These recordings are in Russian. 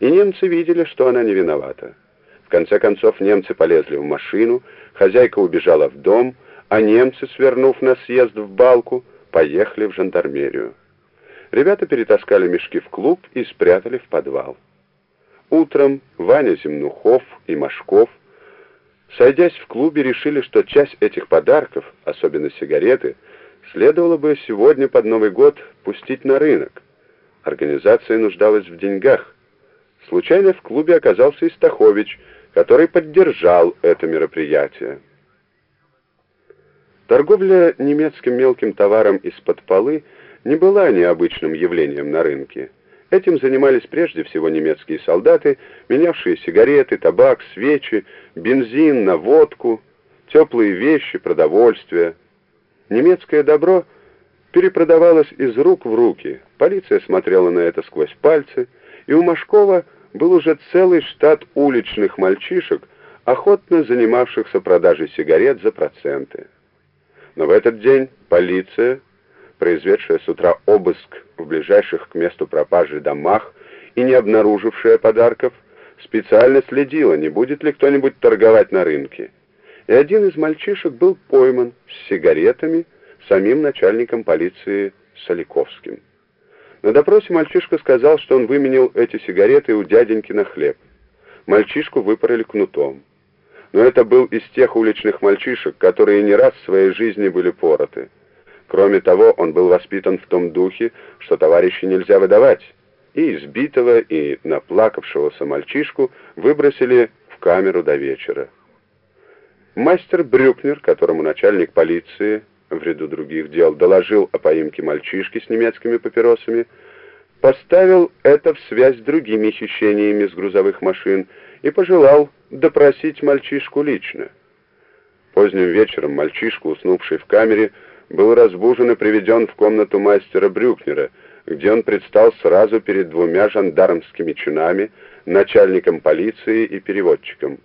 и немцы видели, что она не виновата. В конце концов немцы полезли в машину, хозяйка убежала в дом, а немцы, свернув на съезд в балку, поехали в жандармерию. Ребята перетаскали мешки в клуб и спрятали в подвал. Утром Ваня Земнухов и Машков, сойдясь в клубе, решили, что часть этих подарков, особенно сигареты, следовало бы сегодня под Новый год пустить на рынок. Организация нуждалась в деньгах. Случайно в клубе оказался Истахович, который поддержал это мероприятие. Торговля немецким мелким товаром из-под полы не была необычным явлением на рынке. Этим занимались прежде всего немецкие солдаты, менявшие сигареты, табак, свечи, бензин на водку, теплые вещи, продовольствие. Немецкое добро перепродавалось из рук в руки, полиция смотрела на это сквозь пальцы, и у Машкова был уже целый штат уличных мальчишек, охотно занимавшихся продажей сигарет за проценты. Но в этот день полиция, произведшая с утра обыск в ближайших к месту пропажи домах и не обнаружившая подарков, специально следила, не будет ли кто-нибудь торговать на рынке. И один из мальчишек был пойман с сигаретами самим начальником полиции Соликовским. На допросе мальчишка сказал, что он выменил эти сигареты у дяденьки на хлеб. Мальчишку выпороли кнутом но это был из тех уличных мальчишек, которые не раз в своей жизни были пороты. Кроме того, он был воспитан в том духе, что товарищи нельзя выдавать, и избитого, и наплакавшегося мальчишку выбросили в камеру до вечера. Мастер Брюкнер, которому начальник полиции в ряду других дел доложил о поимке мальчишки с немецкими папиросами, поставил это в связь с другими хищениями с грузовых машин и пожелал допросить мальчишку лично. Поздним вечером мальчишка, уснувший в камере, был разбужен и приведен в комнату мастера Брюкнера, где он предстал сразу перед двумя жандармскими чинами, начальником полиции и переводчиком.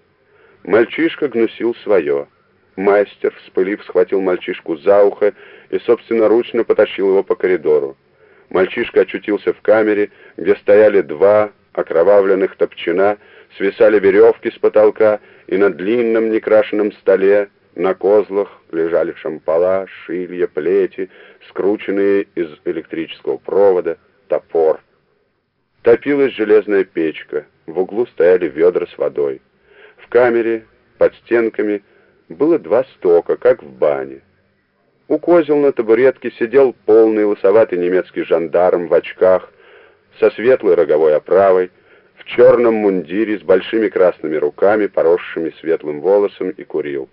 Мальчишка гнусил свое. Мастер, вспылив, схватил мальчишку за ухо и собственноручно потащил его по коридору. Мальчишка очутился в камере, где стояли два окровавленных топчина, свисали веревки с потолка, и на длинном некрашенном столе на козлах лежали шампала, шилья, плети, скрученные из электрического провода, топор. Топилась железная печка, в углу стояли ведра с водой. В камере, под стенками, было два стока, как в бане. У козел на табуретке сидел полный лысоватый немецкий жандарм в очках, со светлой роговой оправой, в черном мундире с большими красными руками, поросшими светлым волосом, и курил.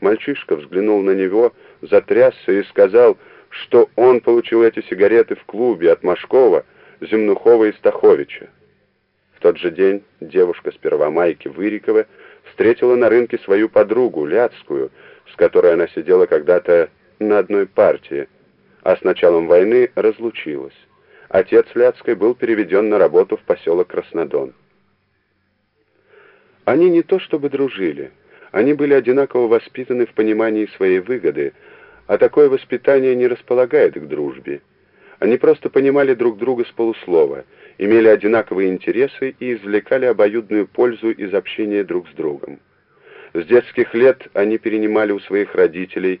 Мальчишка взглянул на него, затрясся и сказал, что он получил эти сигареты в клубе от Машкова, Земнухова и Стаховича. В тот же день девушка с Первомайки Вырикова встретила на рынке свою подругу, Ляцкую, с которой она сидела когда-то на одной партии, а с началом войны разлучилась. Отец Ляцкой был переведен на работу в поселок Краснодон. Они не то чтобы дружили, они были одинаково воспитаны в понимании своей выгоды, а такое воспитание не располагает к дружбе. Они просто понимали друг друга с полуслова, имели одинаковые интересы и извлекали обоюдную пользу из общения друг с другом. С детских лет они перенимали у своих родителей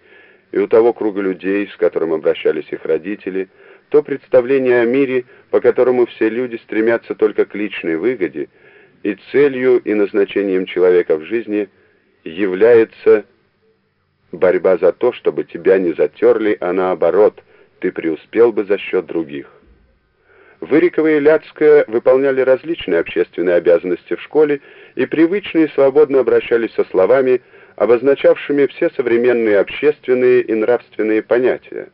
и у того круга людей, с которым обращались их родители, то представление о мире, по которому все люди стремятся только к личной выгоде, и целью и назначением человека в жизни является борьба за то, чтобы тебя не затерли, а наоборот, ты преуспел бы за счет других. Вырикова и Ляцкая выполняли различные общественные обязанности в школе и привычно и свободно обращались со словами, обозначавшими все современные общественные и нравственные понятия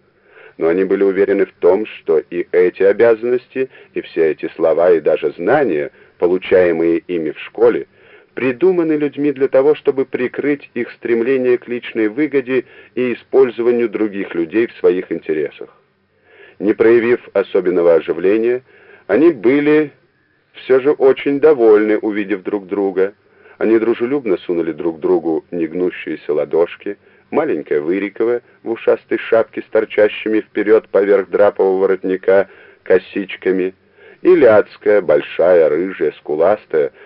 но они были уверены в том, что и эти обязанности, и все эти слова, и даже знания, получаемые ими в школе, придуманы людьми для того, чтобы прикрыть их стремление к личной выгоде и использованию других людей в своих интересах. Не проявив особенного оживления, они были все же очень довольны, увидев друг друга. Они дружелюбно сунули друг другу негнущиеся ладошки, маленькая Вырикова в ушастой шапке с торчащими вперед поверх драпового воротника косичками и Ляцкая, большая, рыжая, скуластая,